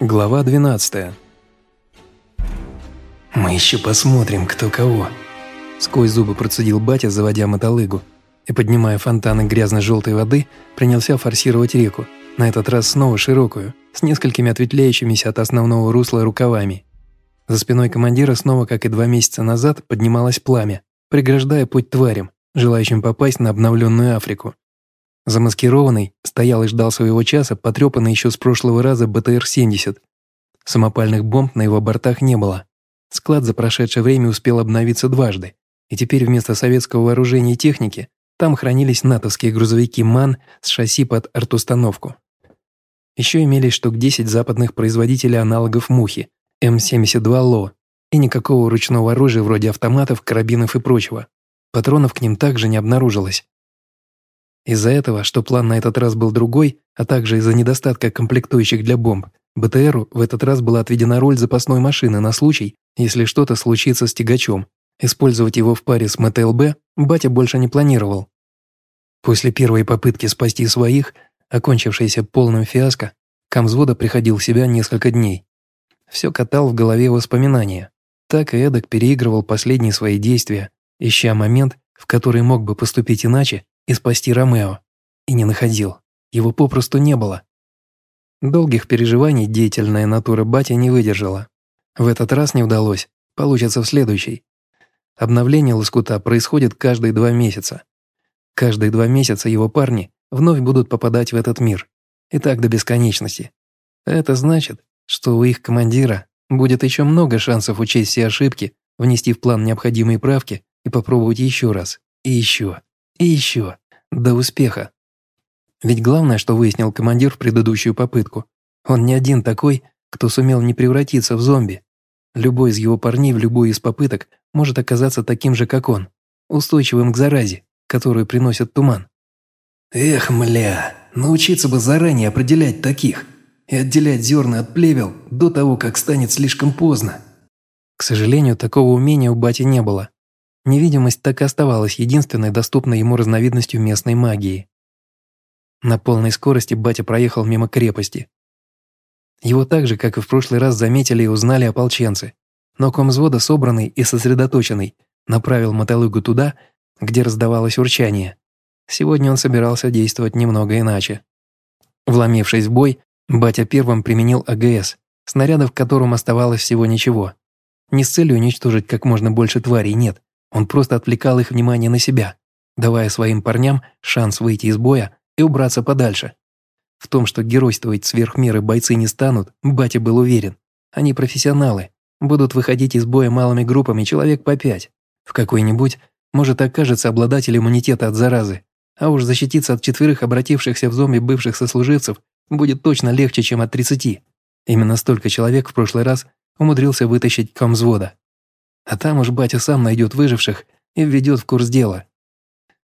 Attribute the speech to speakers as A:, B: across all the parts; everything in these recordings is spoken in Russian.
A: Глава 12
B: «Мы еще посмотрим, кто кого», – сквозь зубы процедил батя, заводя мотолыгу, и, поднимая фонтаны грязно-желтой воды, принялся форсировать реку, на этот раз снова широкую, с несколькими ответвляющимися от основного русла рукавами. За спиной командира снова, как и два месяца назад, поднималось пламя, преграждая путь тварям, желающим попасть на обновленную Африку. Замаскированный стоял и ждал своего часа, потрепанный еще с прошлого раза БТР-70. Самопальных бомб на его бортах не было. Склад за прошедшее время успел обновиться дважды, и теперь вместо советского вооружения и техники там хранились натовские грузовики МАН с шасси под артустановку. Еще имелись штук 10 западных производителей аналогов «Мухи» М-72 ЛО и никакого ручного оружия вроде автоматов, карабинов и прочего. Патронов к ним также не обнаружилось. Из-за этого, что план на этот раз был другой, а также из-за недостатка комплектующих для бомб, БТРу в этот раз была отведена роль запасной машины на случай, если что-то случится с тягачом. Использовать его в паре с МТЛБ батя больше не планировал. После первой попытки спасти своих, окончившейся полным фиаско, комзвода приходил в себя несколько дней. Все катал в голове воспоминания. Так и эдак переигрывал последние свои действия, ища момент, в который мог бы поступить иначе и спасти Ромео. И не находил. Его попросту не было. Долгих переживаний деятельная натура батя не выдержала. В этот раз не удалось, получится в следующий. Обновление лоскута происходит каждые два месяца. Каждые два месяца его парни вновь будут попадать в этот мир. И так до бесконечности. Это значит, что у их командира будет еще много шансов учесть все ошибки, внести в план необходимые правки и попробовать еще раз, и еще. И еще. До успеха. Ведь главное, что выяснил командир в предыдущую попытку, он не один такой, кто сумел не превратиться в зомби. Любой из его парней в любой из попыток может оказаться таким же, как он, устойчивым к заразе, которую приносит туман.
C: Эх, мля, научиться бы заранее определять таких и отделять зерна от плевел до того, как станет слишком поздно.
B: К сожалению, такого умения у бати не было. Невидимость так и оставалась единственной доступной ему разновидностью местной магии. На полной скорости батя проехал мимо крепости. Его так же, как и в прошлый раз, заметили и узнали ополченцы. Но комзвода, собранный и сосредоточенный, направил мотолыгу туда, где раздавалось урчание. Сегодня он собирался действовать немного иначе. Вломившись в бой, батя первым применил АГС, снарядов в котором оставалось всего ничего. Не с целью уничтожить как можно больше тварей, нет. Он просто отвлекал их внимание на себя, давая своим парням шанс выйти из боя и убраться подальше. В том, что геройствовать сверх меры бойцы не станут, батя был уверен. Они профессионалы, будут выходить из боя малыми группами человек по пять. В какой-нибудь, может, окажется обладатель иммунитета от заразы. А уж защититься от четверых обратившихся в зомби бывших сослуживцев будет точно легче, чем от тридцати. Именно столько человек в прошлый раз умудрился вытащить комзвода. А там уж батя сам найдет выживших и введет в курс дела.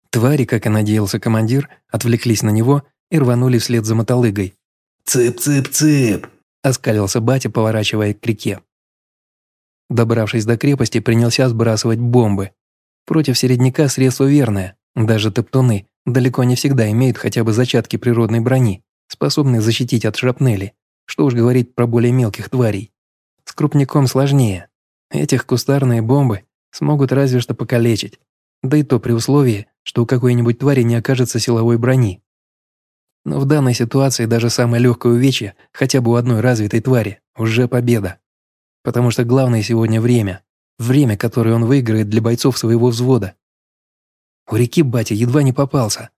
B: Твари, как и надеялся командир, отвлеклись на него и рванули вслед за мотолыгой.
C: «Цып-цып-цып!»
B: – оскалился батя, поворачивая к реке. Добравшись до крепости, принялся сбрасывать бомбы. Против середняка средство верное. Даже топтуны далеко не всегда имеют хотя бы зачатки природной брони, способные защитить от шрапнели. Что уж говорить про более мелких тварей. С крупняком сложнее. Этих кустарные бомбы смогут разве что покалечить. Да и то при условии, что у какой-нибудь твари не окажется силовой брони. Но в данной ситуации даже самое легкое увечье, хотя бы у одной развитой твари, уже победа. Потому что главное сегодня время. Время, которое он выиграет для бойцов своего взвода. У реки батя едва не попался.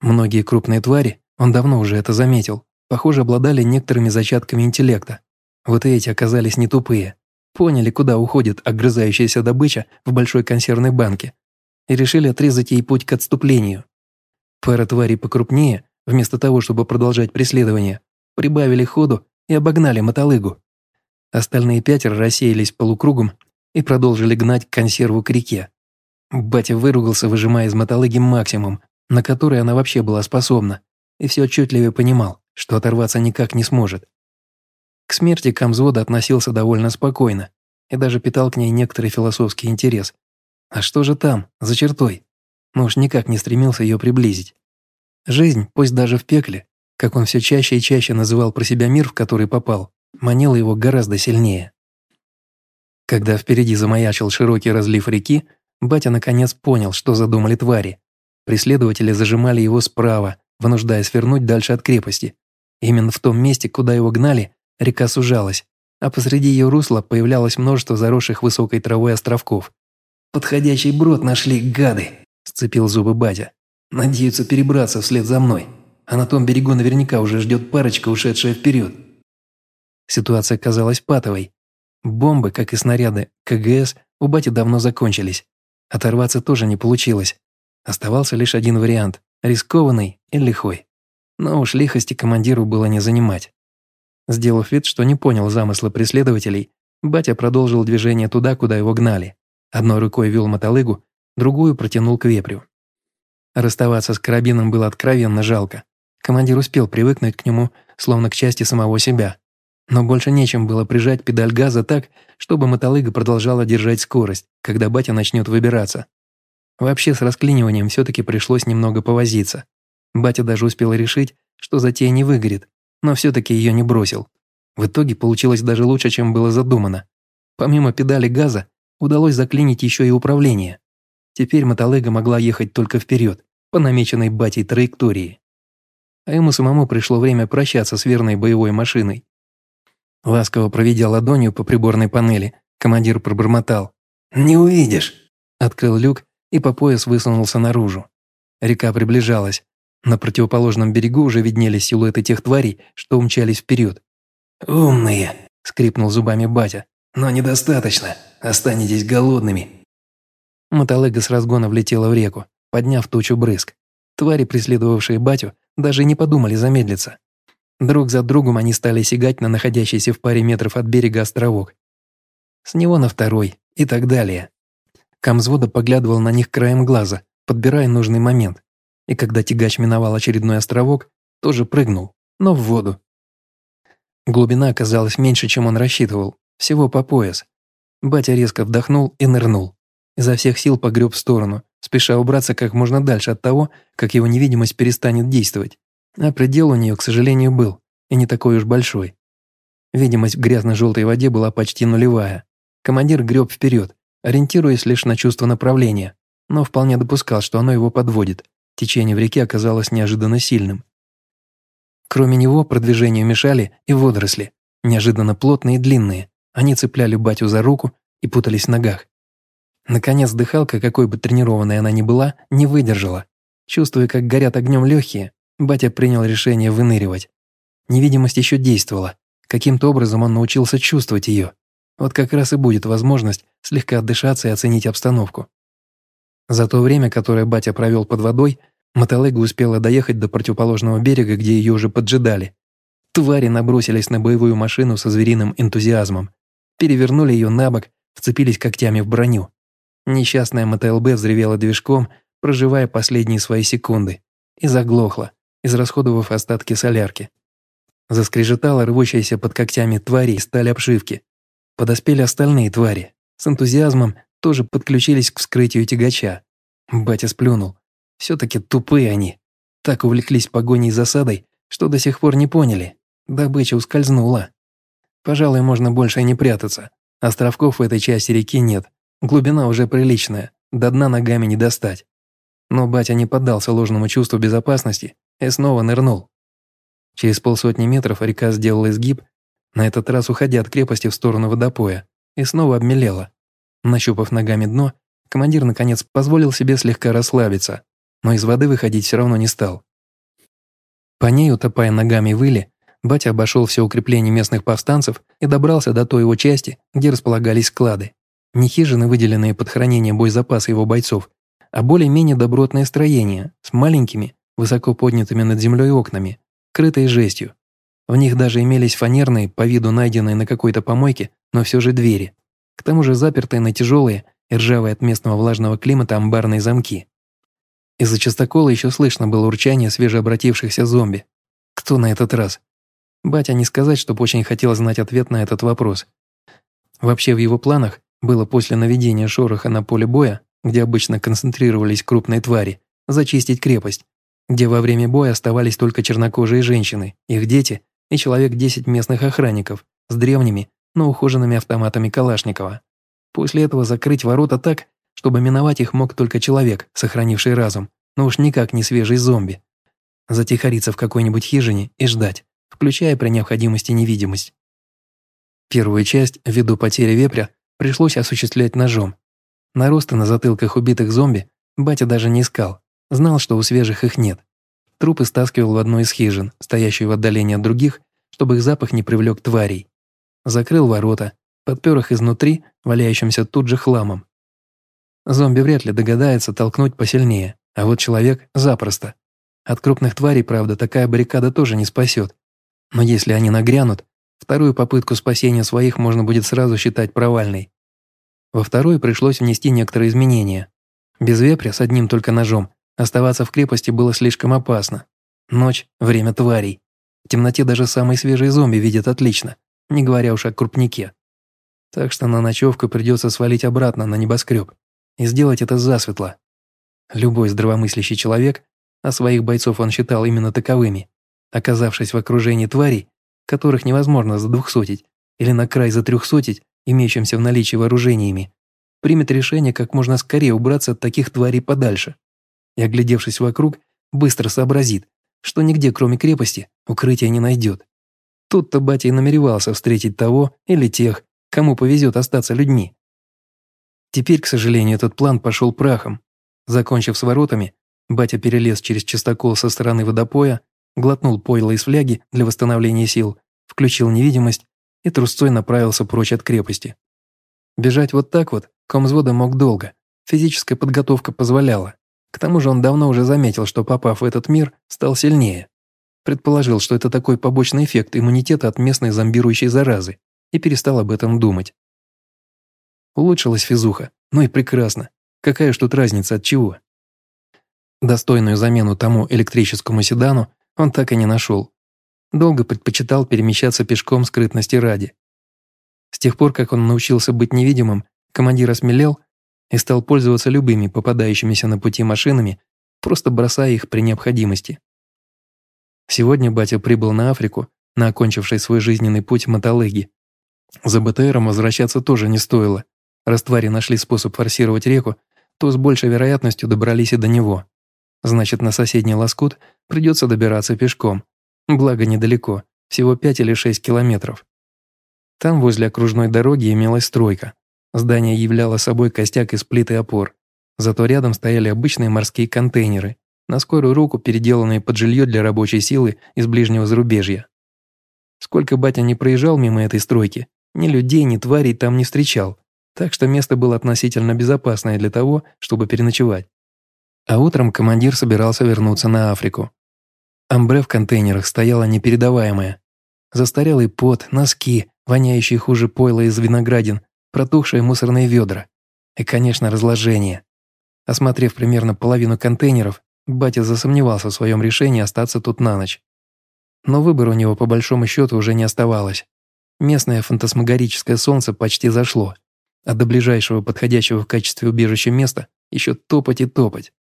B: Многие крупные твари, он давно уже это заметил, похоже, обладали некоторыми зачатками интеллекта. Вот и эти оказались не тупые. Поняли, куда уходит огрызающаяся добыча в большой консервной банке, и решили отрезать ей путь к отступлению. Пара тварей покрупнее, вместо того, чтобы продолжать преследование, прибавили ходу и обогнали мотолыгу. Остальные пятеро рассеялись полукругом и продолжили гнать консерву к реке. Батя выругался, выжимая из мотолыги максимум, на который она вообще была способна, и все отчетливо понимал, что оторваться никак не сможет. К смерти Камзвода относился довольно спокойно и даже питал к ней некоторый философский интерес. А что же там, за чертой? Ну уж никак не стремился ее приблизить. Жизнь, пусть даже в пекле, как он все чаще и чаще называл про себя мир, в который попал, манила его гораздо сильнее. Когда впереди замаячил широкий разлив реки, батя наконец понял, что задумали твари. Преследователи зажимали его справа, вынуждая свернуть дальше от крепости. Именно в том месте, куда его гнали, река сужалась, а посреди ее русла появлялось множество заросших высокой травой островков.
C: «Подходящий брод нашли, гады!» – сцепил зубы батя. «Надеются перебраться вслед за мной, а на том берегу наверняка уже ждет парочка, ушедшая вперед».
B: Ситуация казалась патовой. Бомбы, как и снаряды КГС, у бати давно закончились. Оторваться тоже не получилось. Оставался лишь один вариант – рискованный и лихой. Но уж лихости командиру было не занимать. Сделав вид, что не понял замысла преследователей, батя продолжил движение туда, куда его гнали. Одной рукой вел мотолыгу, другую протянул к вепрю. Расставаться с карабином было откровенно жалко. Командир успел привыкнуть к нему, словно к части самого себя. Но больше нечем было прижать педаль газа так, чтобы мотолыга продолжала держать скорость, когда батя начнет выбираться. Вообще с расклиниванием все-таки пришлось немного повозиться. Батя даже успел решить, что затея не выгорит, но все-таки ее не бросил. В итоге получилось даже лучше, чем было задумано. Помимо педали газа, удалось заклинить еще и управление. Теперь мотолыга могла ехать только вперед, по намеченной батей траектории. А ему самому пришло время прощаться с верной боевой машиной. Ласково проведя ладонью по приборной панели, командир пробормотал.
C: «Не увидишь!»
B: Открыл люк и по пояс высунулся наружу. Река приближалась, на противоположном берегу уже виднелись силуэты тех тварей, что умчались вперед.
C: «Умные!» – скрипнул зубами батя. «Но недостаточно. Останетесь голодными».
B: Мотолега с разгона влетела в реку, подняв тучу брызг. Твари, преследовавшие батю, даже не подумали замедлиться. Друг за другом они стали сигать на находящийся в паре метров от берега островок. С него на второй и так далее. Камзвода поглядывал на них краем глаза, подбирая нужный момент и когда тягач миновал очередной островок, тоже прыгнул, но в воду. Глубина оказалась меньше, чем он рассчитывал, всего по пояс. Батя резко вдохнул и нырнул. Изо всех сил погреб в сторону, спеша убраться как можно дальше от того, как его невидимость перестанет действовать. А предел у нее, к сожалению, был, и не такой уж большой. Видимость в грязно-желтой воде была почти нулевая. Командир греб вперед, ориентируясь лишь на чувство направления, но вполне допускал, что оно его подводит, Течение в реке оказалось неожиданно сильным. Кроме него продвижению мешали и водоросли, неожиданно плотные и длинные. Они цепляли батю за руку и путались в ногах. Наконец дыхалка, какой бы тренированной она ни была, не выдержала. Чувствуя, как горят огнем легкие, батя принял решение выныривать. Невидимость еще действовала. Каким-то образом он научился чувствовать ее. Вот как раз и будет возможность слегка отдышаться и оценить обстановку. За то время, которое батя провел под водой, Мотолега успела доехать до противоположного берега, где ее уже поджидали. Твари набросились на боевую машину со звериным энтузиазмом. Перевернули ее на бок, вцепились когтями в броню. Несчастная МТЛБ взревела движком, проживая последние свои секунды, и заглохла, израсходовав остатки солярки. Заскрежетала рвущаяся под когтями твари сталь обшивки. Подоспели остальные твари. С энтузиазмом тоже подключились к вскрытию тягача. Батя сплюнул. Все-таки тупые они. Так увлеклись погоней и засадой, что до сих пор не поняли. Добыча ускользнула. Пожалуй, можно больше и не прятаться. Островков в этой части реки нет. Глубина уже приличная, до дна ногами не достать. Но батя не поддался ложному чувству безопасности и снова нырнул. Через полсотни метров река сделала изгиб, на этот раз уходя от крепости в сторону водопоя, и снова обмелела. Нащупав ногами дно, командир наконец позволил себе слегка расслабиться но из воды выходить все равно не стал. По ней, утопая ногами в иле, батя обошел все укрепления местных повстанцев и добрался до той его части, где располагались склады. Не хижины, выделенные под хранение боезапаса его бойцов, а более-менее добротное строение с маленькими, высоко поднятыми над землей окнами, крытые жестью. В них даже имелись фанерные, по виду найденные на какой-то помойке, но все же двери. К тому же запертые на тяжелые и ржавые от местного влажного климата амбарные замки. Из-за частокола еще слышно было урчание свежеобратившихся зомби. Кто на этот раз? Батя не сказать, чтобы очень хотел знать ответ на этот вопрос. Вообще в его планах было после наведения шороха на поле боя, где обычно концентрировались крупные твари, зачистить крепость, где во время боя оставались только чернокожие женщины, их дети и человек 10 местных охранников, с древними, но ухоженными автоматами Калашникова. После этого закрыть ворота так, чтобы миновать их мог только человек, сохранивший разум, но уж никак не свежий зомби. Затихариться в какой-нибудь хижине и ждать, включая при необходимости невидимость. Первую часть, ввиду потери вепря, пришлось осуществлять ножом. Наросты на затылках убитых зомби батя даже не искал, знал, что у свежих их нет. Трупы стаскивал в одну из хижин, стоящую в отдалении от других, чтобы их запах не привлек тварей. Закрыл ворота, подпер их изнутри, валяющимся тут же хламом. Зомби вряд ли догадается толкнуть посильнее, а вот человек запросто. От крупных тварей, правда, такая баррикада тоже не спасет. Но если они нагрянут, вторую попытку спасения своих можно будет сразу считать провальной. Во вторую пришлось внести некоторые изменения. Без вепря с одним только ножом оставаться в крепости было слишком опасно. Ночь – время тварей. В темноте даже самый свежий зомби видят отлично, не говоря уж о крупнике. Так что на ночевку придется свалить обратно на небоскреб и сделать это засветло. Любой здравомыслящий человек, а своих бойцов он считал именно таковыми, оказавшись в окружении тварей, которых невозможно задвухсотить или на край затрехсотить имеющимся в наличии вооружениями, примет решение как можно скорее убраться от таких тварей подальше. И, оглядевшись вокруг, быстро сообразит, что нигде, кроме крепости, укрытия не найдет. Тут-то батя и намеревался встретить того или тех, кому повезет остаться людьми. Теперь, к сожалению, этот план пошел прахом. Закончив с воротами, батя перелез через чистокол со стороны водопоя, глотнул пойло из фляги для восстановления сил, включил невидимость и трусцой направился прочь от крепости. Бежать вот так вот комзвода мог долго, физическая подготовка позволяла. К тому же он давно уже заметил, что попав в этот мир, стал сильнее. Предположил, что это такой побочный эффект иммунитета от местной зомбирующей заразы, и перестал об этом думать. Улучшилась физуха, ну и прекрасно. Какая уж тут разница от чего? Достойную замену тому электрическому седану он так и не нашел. Долго предпочитал перемещаться пешком скрытности ради. С тех пор, как он научился быть невидимым, командир осмелел и стал пользоваться любыми попадающимися на пути машинами, просто бросая их при необходимости. Сегодня батя прибыл на Африку, на окончивший свой жизненный путь мотолыги. За БТРом возвращаться тоже не стоило. Раз твари нашли способ форсировать реку, то с большей вероятностью добрались и до него. Значит, на соседний лоскут придется добираться пешком, Благо недалеко, всего 5 или 6 километров. Там возле окружной дороги имелась стройка. Здание являло собой костяк из плит и опор. Зато рядом стояли обычные морские контейнеры, на скорую руку переделанные под жилье для рабочей силы из ближнего зарубежья. Сколько батя не проезжал мимо этой стройки, ни людей, ни тварей там не встречал, так что место было относительно безопасное для того, чтобы переночевать. А утром командир собирался вернуться на Африку. Амбре в контейнерах стояла непередаваемая. Застарелый пот, носки, воняющие хуже пойла из виноградин, протухшие мусорные ведра. И, конечно, разложение. Осмотрев примерно половину контейнеров, батя засомневался в своем решении остаться тут на ночь. Но выбор у него по большому счету уже не оставалось. Местное фантасмагорическое солнце почти зашло, а до ближайшего подходящего в качестве убежища места еще топать и топать.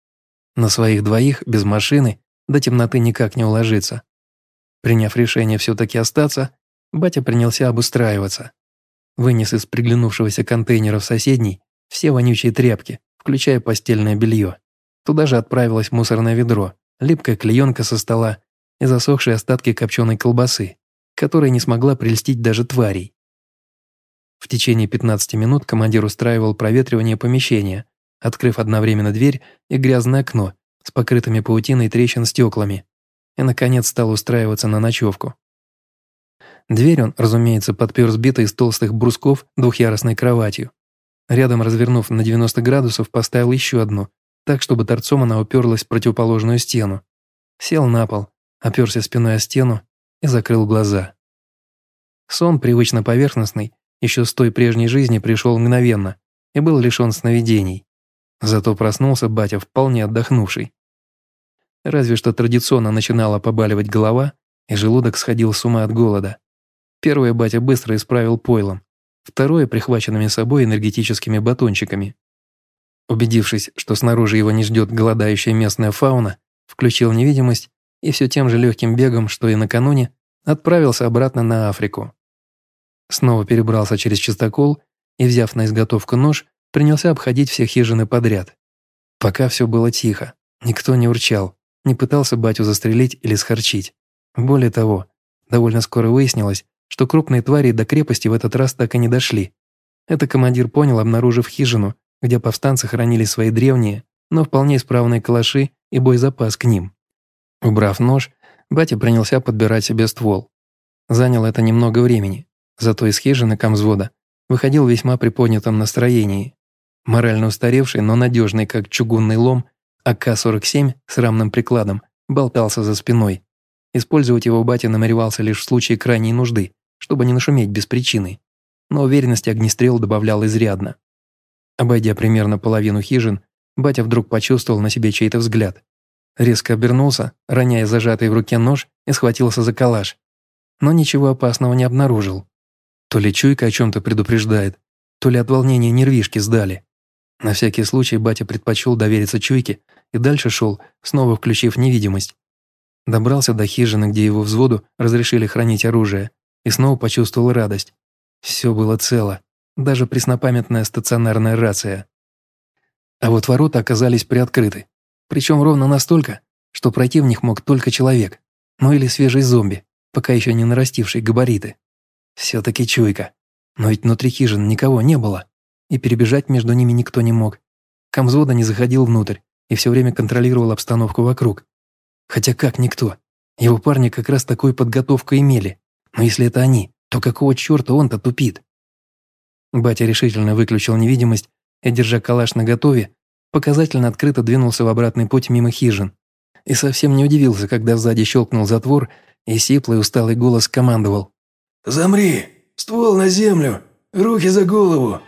B: На своих двоих, без машины, до темноты никак не уложиться. Приняв решение все-таки остаться, батя принялся обустраиваться. Вынес из приглянувшегося контейнера в соседний все вонючие тряпки, включая постельное белье. Туда же отправилось мусорное ведро, липкая клеенка со стола и засохшие остатки копченой колбасы, которая не смогла прельстить даже тварей. В течение 15 минут командир устраивал проветривание помещения, открыв одновременно дверь и грязное окно с покрытыми паутиной трещин стеклами и, наконец, стал устраиваться на ночевку. Дверь он, разумеется, подпер сбитой из толстых брусков двухъярусной кроватью. Рядом, развернув на 90 градусов, поставил еще одну, так, чтобы торцом она уперлась в противоположную стену. Сел на пол, оперся спиной о стену и закрыл глаза. Сон, привычно поверхностный, еще с той прежней жизни пришел мгновенно и был лишен сновидений. Зато проснулся батя вполне отдохнувший. Разве что традиционно начинала побаливать голова, и желудок сходил с ума от голода. Первое батя быстро исправил пойлом, второе – прихваченными собой энергетическими батончиками. Убедившись, что снаружи его не ждет голодающая местная фауна, включил невидимость и все тем же легким бегом, что и накануне, отправился обратно на Африку. Снова перебрался через чистокол и, взяв на изготовку нож, принялся обходить все хижины подряд. Пока все было тихо, никто не урчал, не пытался батю застрелить или схорчить. Более того, довольно скоро выяснилось, что крупные твари до крепости в этот раз так и не дошли. Это командир понял, обнаружив хижину, где повстанцы хранили свои древние, но вполне исправные калаши и боезапас к ним. Убрав нож, батя принялся подбирать себе ствол. Заняло это немного времени, зато из хижины комзвода выходил в весьма приподнятом настроении. Морально устаревший, но надежный, как чугунный лом, АК-47 с рамным прикладом болтался за спиной. Использовать его батя намеревался лишь в случае крайней нужды, чтобы не нашуметь без причины. Но уверенности огнестрел добавлял изрядно. Обойдя примерно половину хижин, батя вдруг почувствовал на себе чей-то взгляд. Резко обернулся, роняя зажатый в руке нож и схватился за калаш. Но ничего опасного не обнаружил. То ли чуйка о чем-то предупреждает, то ли от волнения нервишки сдали. На всякий случай батя предпочел довериться чуйке и дальше шел, снова включив невидимость. Добрался до хижины, где его взводу разрешили хранить оружие, и снова почувствовал радость. Все было цело, даже преснопамятная стационарная рация. А вот ворота оказались приоткрыты, причем ровно настолько, что пройти в них мог только человек, ну или свежий зомби, пока еще не нарастивший габариты. Все-таки чуйка. Но ведь внутри хижин никого не было, и перебежать между ними никто не мог. Камзвода не заходил внутрь и все время контролировал обстановку вокруг. Хотя как никто? Его парни как раз такую подготовку имели. Но если это они, то какого черта он-то тупит? Батя решительно выключил невидимость и, держа калаш наготове, показательно открыто двинулся в обратный путь мимо хижин. И совсем не удивился, когда сзади щелкнул затвор, и сиплый усталый голос командовал.
A: «Замри! Ствол на землю! Руки за голову!»